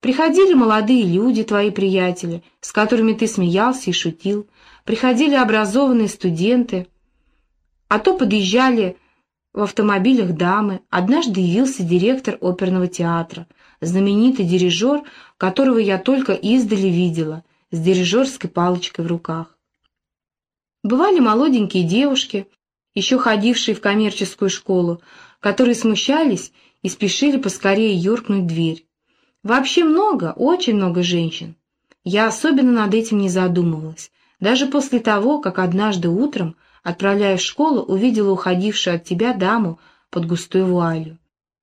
Приходили молодые люди, твои приятели, с которыми ты смеялся и шутил. Приходили образованные студенты. А то подъезжали в автомобилях дамы. Однажды явился директор оперного театра, знаменитый дирижер, которого я только издали видела, с дирижерской палочкой в руках. Бывали молоденькие девушки, еще ходившие в коммерческую школу, которые смущались и спешили поскорее юркнуть в дверь. Вообще много, очень много женщин. Я особенно над этим не задумывалась, даже после того, как однажды утром, отправляясь в школу, увидела уходившую от тебя даму под густой вуалью.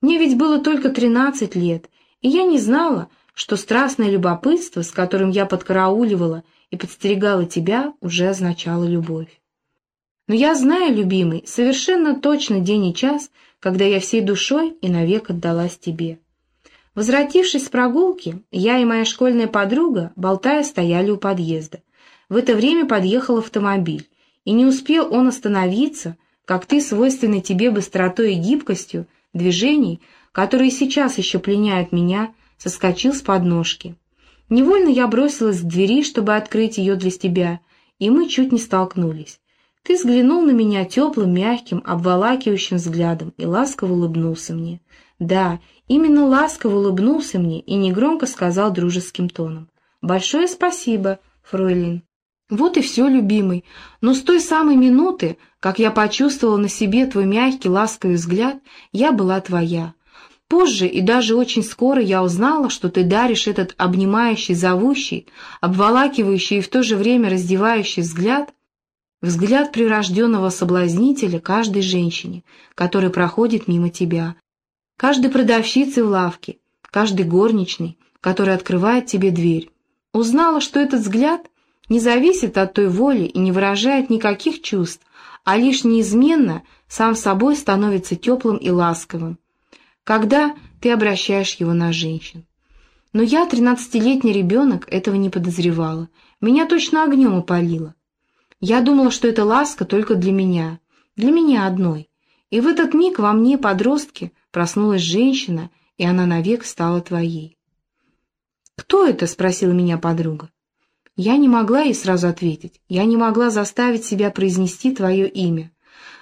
Мне ведь было только тринадцать лет, и я не знала, что страстное любопытство, с которым я подкарауливала и подстерегала тебя, уже означало любовь. Но я знаю, любимый, совершенно точно день и час, когда я всей душой и навек отдалась тебе. Возвратившись с прогулки, я и моя школьная подруга, болтая, стояли у подъезда. В это время подъехал автомобиль, и не успел он остановиться, как ты, свойственной тебе быстротой и гибкостью движений, которые сейчас еще пленяют меня, соскочил с подножки. Невольно я бросилась к двери, чтобы открыть ее для тебя, и мы чуть не столкнулись. Ты взглянул на меня теплым, мягким, обволакивающим взглядом и ласково улыбнулся мне. Да, именно ласково улыбнулся мне и негромко сказал дружеским тоном. «Большое спасибо, фройлин». Вот и все, любимый. Но с той самой минуты, как я почувствовала на себе твой мягкий, ласковый взгляд, я была твоя. Позже и даже очень скоро я узнала, что ты даришь этот обнимающий, зовущий, обволакивающий и в то же время раздевающий взгляд, взгляд прирожденного соблазнителя каждой женщине, которая проходит мимо тебя, каждой продавщице в лавке, каждой горничной, которая открывает тебе дверь. Узнала, что этот взгляд не зависит от той воли и не выражает никаких чувств, а лишь неизменно сам собой становится теплым и ласковым, когда ты обращаешь его на женщин. Но я, тринадцатилетний ребенок, этого не подозревала. Меня точно огнем опалило. Я думала, что это ласка только для меня, для меня одной. И в этот миг во мне, подростке, проснулась женщина, и она навек стала твоей. «Кто это?» — спросила меня подруга. Я не могла ей сразу ответить, я не могла заставить себя произнести твое имя.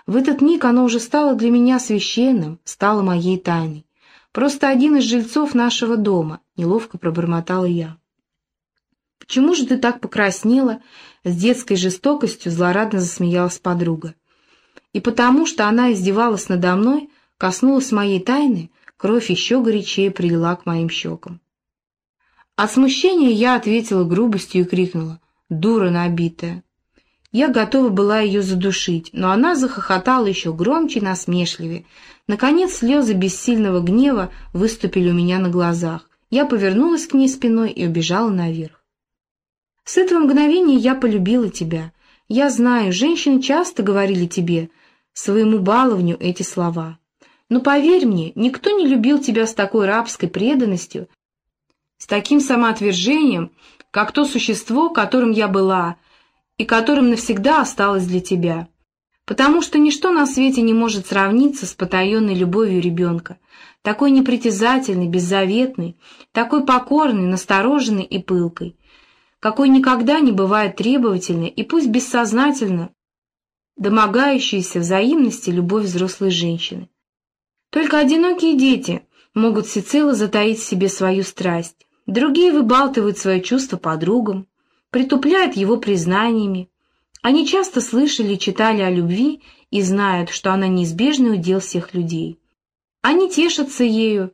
В этот миг оно уже стало для меня священным, стало моей тайной. Просто один из жильцов нашего дома, неловко пробормотала я. «Почему же ты так покраснела?» С детской жестокостью злорадно засмеялась подруга. И потому что она издевалась надо мной, коснулась моей тайны, кровь еще горячее прилила к моим щекам. От смущения я ответила грубостью и крикнула «Дура набитая!». Я готова была ее задушить, но она захохотала еще громче и насмешливее. Наконец слезы бессильного гнева выступили у меня на глазах. Я повернулась к ней спиной и убежала наверх. С этого мгновения я полюбила тебя. Я знаю, женщины часто говорили тебе, своему баловню, эти слова. Но поверь мне, никто не любил тебя с такой рабской преданностью, с таким самоотвержением, как то существо, которым я была, и которым навсегда осталось для тебя. Потому что ничто на свете не может сравниться с потаенной любовью ребенка, такой непритязательной, беззаветной, такой покорной, настороженной и пылкой, какой никогда не бывает требовательной и пусть бессознательно домогающейся взаимности любовь взрослой женщины. Только одинокие дети могут всецело затаить в себе свою страсть, Другие выбалтывают свои чувства подругам, притупляют его признаниями. Они часто слышали и читали о любви и знают, что она неизбежный удел всех людей. Они тешатся ею,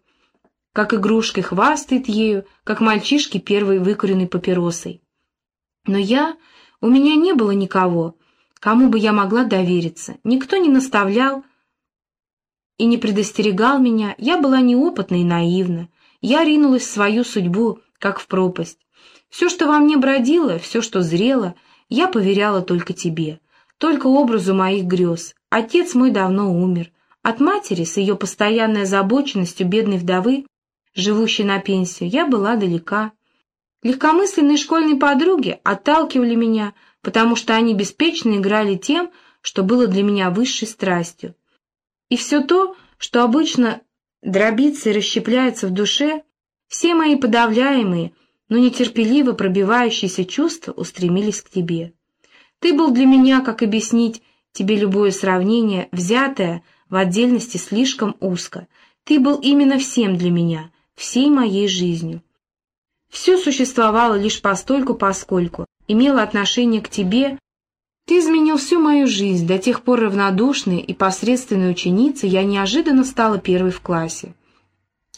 как игрушкой хвастает ею, как мальчишки первой выкуренной папиросой. Но я, у меня не было никого, кому бы я могла довериться, никто не наставлял и не предостерегал меня, я была неопытна и наивна, я ринулась в свою судьбу, как в пропасть. Все, что во мне бродило, все, что зрело, я поверяла только тебе, только образу моих грез. Отец мой давно умер. От матери, с ее постоянной озабоченностью бедной вдовы, живущей на пенсию, я была далека. Легкомысленные школьные подруги отталкивали меня, потому что они беспечно играли тем, что было для меня высшей страстью. И все то, что обычно дробится и расщепляется в душе, Все мои подавляемые, но нетерпеливо пробивающиеся чувства устремились к тебе. Ты был для меня, как объяснить тебе любое сравнение, взятое в отдельности слишком узко. Ты был именно всем для меня, всей моей жизнью. Все существовало лишь постольку-поскольку, имело отношение к тебе. Ты изменил всю мою жизнь, до тех пор равнодушной и посредственной ученицы я неожиданно стала первой в классе.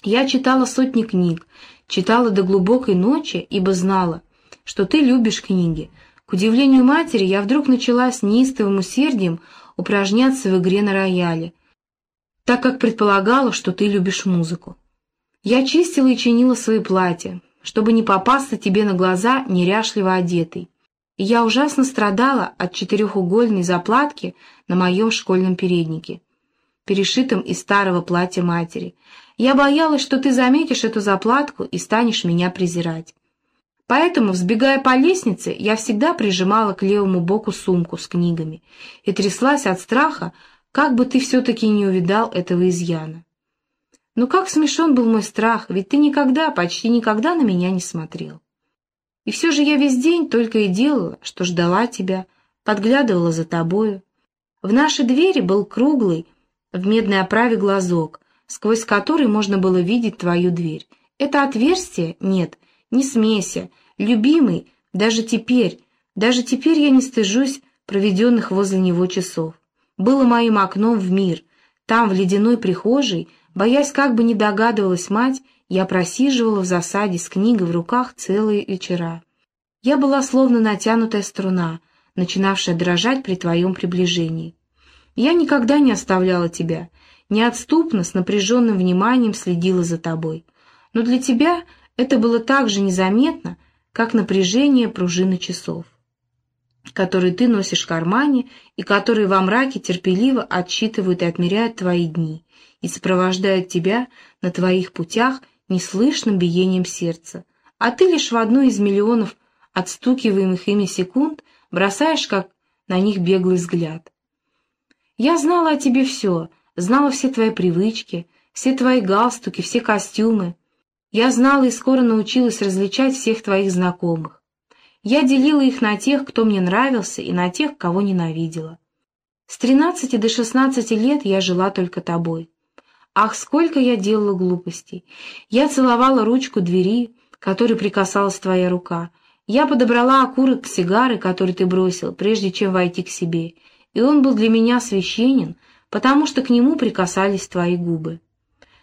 Я читала сотни книг, читала до глубокой ночи, ибо знала, что ты любишь книги. К удивлению матери, я вдруг начала с неистовым усердием упражняться в игре на рояле, так как предполагала, что ты любишь музыку. Я чистила и чинила свои платья, чтобы не попасться тебе на глаза неряшливо одетой. И я ужасно страдала от четырехугольной заплатки на моем школьном переднике, перешитом из старого платья матери, я боялась, что ты заметишь эту заплатку и станешь меня презирать. Поэтому, взбегая по лестнице, я всегда прижимала к левому боку сумку с книгами и тряслась от страха, как бы ты все-таки не увидал этого изъяна. Но как смешон был мой страх, ведь ты никогда, почти никогда на меня не смотрел. И все же я весь день только и делала, что ждала тебя, подглядывала за тобою. В нашей двери был круглый, в медной оправе глазок, сквозь который можно было видеть твою дверь. Это отверстие? Нет, не смейся. Любимый, даже теперь, даже теперь я не стыжусь проведенных возле него часов. Было моим окном в мир. Там, в ледяной прихожей, боясь, как бы не догадывалась мать, я просиживала в засаде с книгой в руках целые вечера. Я была словно натянутая струна, начинавшая дрожать при твоем приближении. Я никогда не оставляла тебя, неотступно, с напряженным вниманием следила за тобой. Но для тебя это было так же незаметно, как напряжение пружины часов, которые ты носишь в кармане и которые во мраке терпеливо отсчитывают и отмеряют твои дни и сопровождают тебя на твоих путях неслышным биением сердца, а ты лишь в одну из миллионов отстукиваемых ими секунд бросаешь как на них беглый взгляд. Я знала о тебе все — знала все твои привычки, все твои галстуки, все костюмы. Я знала и скоро научилась различать всех твоих знакомых. Я делила их на тех, кто мне нравился, и на тех, кого ненавидела. С тринадцати до шестнадцати лет я жила только тобой. Ах, сколько я делала глупостей! Я целовала ручку двери, которой прикасалась твоя рука. Я подобрала окурок сигары, который ты бросил, прежде чем войти к себе, и он был для меня священен, потому что к нему прикасались твои губы.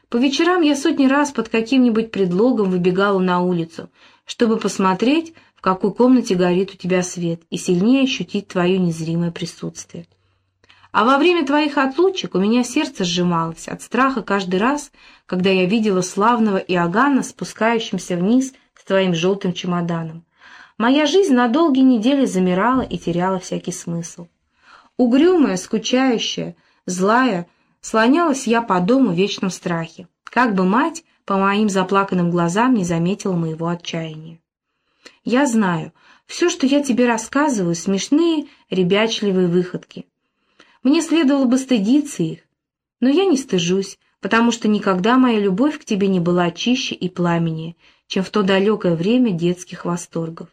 По вечерам я сотни раз под каким-нибудь предлогом выбегала на улицу, чтобы посмотреть, в какой комнате горит у тебя свет, и сильнее ощутить твое незримое присутствие. А во время твоих отлучек у меня сердце сжималось от страха каждый раз, когда я видела славного Иоганна, спускающимся вниз с твоим желтым чемоданом. Моя жизнь на долгие недели замирала и теряла всякий смысл. Угрюмая, скучающая, Злая, слонялась я по дому в вечном страхе, как бы мать по моим заплаканным глазам не заметила моего отчаяния. Я знаю, все, что я тебе рассказываю, смешные, ребячливые выходки. Мне следовало бы стыдиться их, но я не стыжусь, потому что никогда моя любовь к тебе не была чище и пламеннее, чем в то далекое время детских восторгов.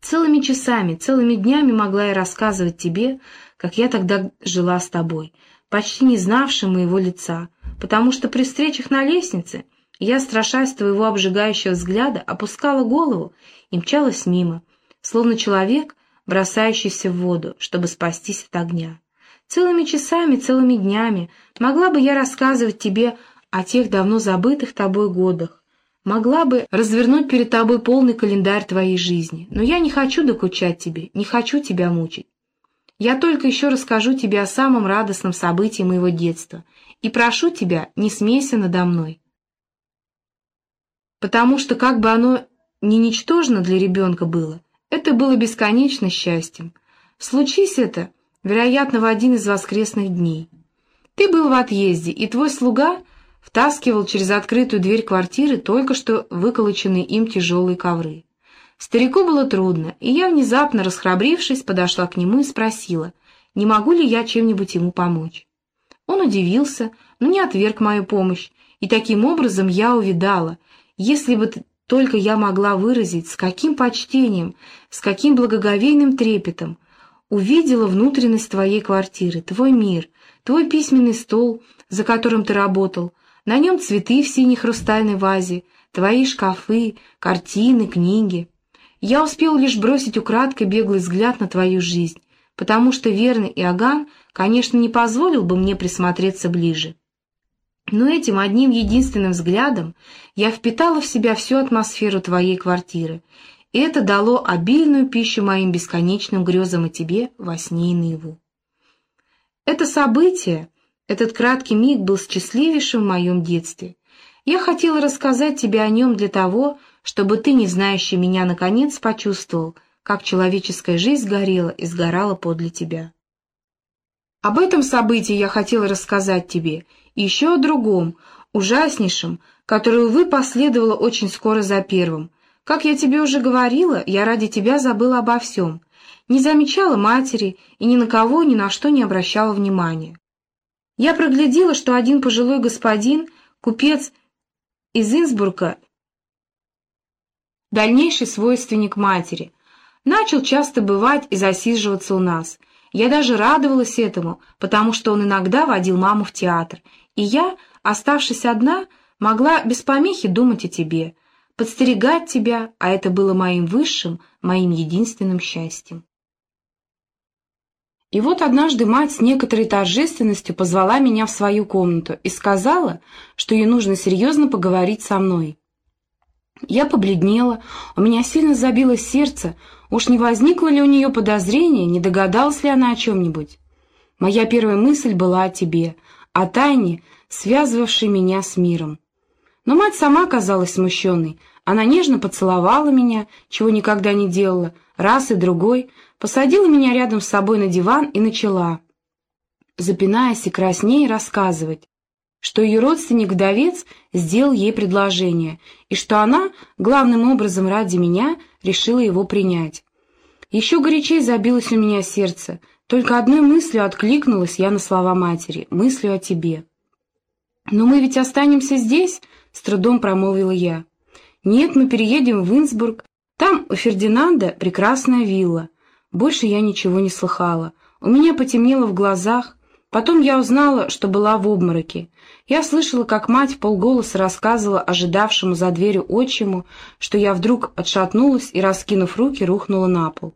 Целыми часами, целыми днями могла я рассказывать тебе, как я тогда жила с тобой, почти не знавшим моего лица, потому что при встречах на лестнице я, страшась твоего обжигающего взгляда, опускала голову и мчалась мимо, словно человек, бросающийся в воду, чтобы спастись от огня. Целыми часами, целыми днями могла бы я рассказывать тебе о тех давно забытых тобой годах, могла бы развернуть перед тобой полный календарь твоей жизни, но я не хочу докучать тебе, не хочу тебя мучить. Я только еще расскажу тебе о самом радостном событии моего детства и прошу тебя, не смейся надо мной. Потому что, как бы оно ни ничтожно для ребенка было, это было бесконечно счастьем. Случись это, вероятно, в один из воскресных дней. Ты был в отъезде, и твой слуга втаскивал через открытую дверь квартиры только что выколоченные им тяжелые ковры. Старику было трудно, и я, внезапно расхрабрившись, подошла к нему и спросила, не могу ли я чем-нибудь ему помочь. Он удивился, но не отверг мою помощь, И таким образом я увидала, если бы только я могла выразить, с каким почтением, с каким благоговейным трепетом увидела внутренность твоей квартиры, твой мир, твой письменный стол, за которым ты работал, на нем цветы в синей хрустальной вазе, твои шкафы, картины, книги. Я успел лишь бросить украдкой беглый взгляд на твою жизнь, потому что верный Иоганн, конечно, не позволил бы мне присмотреться ближе. Но этим одним единственным взглядом я впитала в себя всю атмосферу твоей квартиры, и это дало обильную пищу моим бесконечным грезам о тебе во сне и наяву. Это событие, этот краткий миг был счастливейшим в моем детстве. Я хотела рассказать тебе о нем для того, чтобы ты, не знающий меня, наконец почувствовал, как человеческая жизнь горела и сгорала подле тебя. Об этом событии я хотела рассказать тебе, и еще о другом, ужаснейшем, которое, увы, последовало очень скоро за первым. Как я тебе уже говорила, я ради тебя забыла обо всем, не замечала матери и ни на кого, ни на что не обращала внимания. Я проглядела, что один пожилой господин, купец из Инсбурга, дальнейший свойственник матери, начал часто бывать и засиживаться у нас. Я даже радовалась этому, потому что он иногда водил маму в театр, и я, оставшись одна, могла без помехи думать о тебе, подстерегать тебя, а это было моим высшим, моим единственным счастьем. И вот однажды мать с некоторой торжественностью позвала меня в свою комнату и сказала, что ей нужно серьезно поговорить со мной. Я побледнела, у меня сильно забилось сердце, уж не возникло ли у нее подозрение, не догадалась ли она о чем-нибудь. Моя первая мысль была о тебе, о тайне, связывавшей меня с миром. Но мать сама казалась смущенной, она нежно поцеловала меня, чего никогда не делала, раз и другой, посадила меня рядом с собой на диван и начала, запинаясь и краснея, рассказывать, что ее родственник-вдовец сделал ей предложение, и что она, главным образом ради меня, решила его принять. Еще горячей забилось у меня сердце, только одной мыслью откликнулась я на слова матери, мыслью о тебе. «Но мы ведь останемся здесь?» — с трудом промолвила я. «Нет, мы переедем в Инсбург. Там у Фердинанда прекрасная вилла. Больше я ничего не слыхала. У меня потемнело в глазах. Потом я узнала, что была в обмороке. Я слышала, как мать полголоса рассказывала ожидавшему за дверью отчиму, что я вдруг отшатнулась и, раскинув руки, рухнула на пол.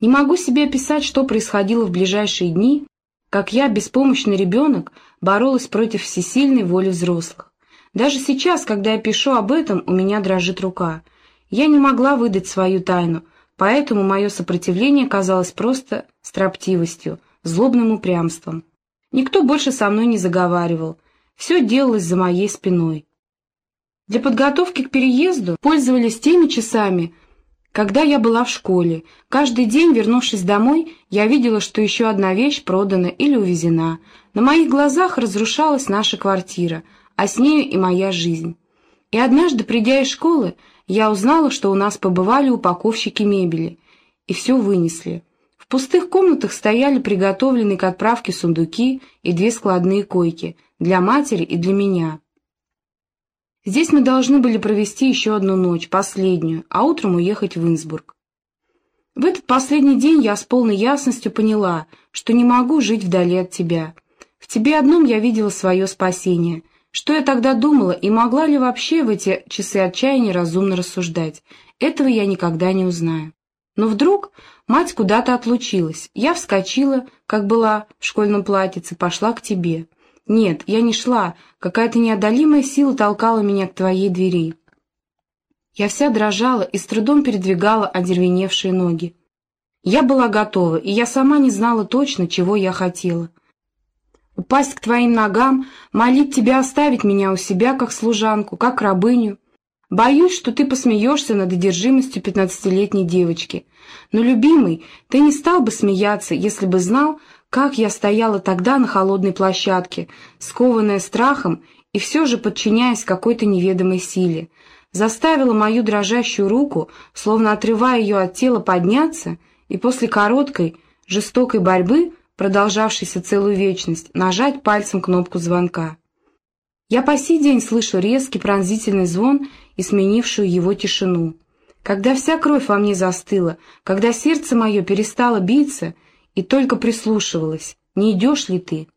Не могу себе описать, что происходило в ближайшие дни, как я, беспомощный ребенок, боролась против всесильной воли взрослых. Даже сейчас, когда я пишу об этом, у меня дрожит рука. Я не могла выдать свою тайну — Поэтому мое сопротивление казалось просто строптивостью, злобным упрямством. Никто больше со мной не заговаривал, все делалось за моей спиной. Для подготовки к переезду пользовались теми часами, когда я была в школе. Каждый день, вернувшись домой, я видела, что еще одна вещь продана или увезена. На моих глазах разрушалась наша квартира, а с нею и моя жизнь. И однажды, придя из школы, я узнала, что у нас побывали упаковщики мебели, и все вынесли. В пустых комнатах стояли приготовленные к отправке сундуки и две складные койки для матери и для меня. Здесь мы должны были провести еще одну ночь, последнюю, а утром уехать в Инсбург. В этот последний день я с полной ясностью поняла, что не могу жить вдали от тебя. В тебе одном я видела свое спасение — что я тогда думала и могла ли вообще в эти часы отчаяния разумно рассуждать, этого я никогда не узнаю. Но вдруг мать куда-то отлучилась. Я вскочила, как была в школьном платьице, пошла к тебе. Нет, я не шла, какая-то неодолимая сила толкала меня к твоей двери. Я вся дрожала и с трудом передвигала одервеневшие ноги. Я была готова, и я сама не знала точно, чего я хотела упасть к твоим ногам, молить тебя оставить меня у себя, как служанку, как рабыню. Боюсь, что ты посмеешься над одержимостью пятнадцатилетней девочки. Но, любимый, ты не стал бы смеяться, если бы знал, как я стояла тогда на холодной площадке, скованная страхом и все же подчиняясь какой-то неведомой силе. Заставила мою дрожащую руку, словно отрывая ее от тела, подняться, и после короткой, жестокой борьбы продолжавшийся целую вечность, нажать пальцем кнопку звонка. Я по сей день слышу резкий пронзительный звон и сменившую его тишину. Когда вся кровь во мне застыла, когда сердце мое перестало биться и только прислушивалось, не идешь ли ты,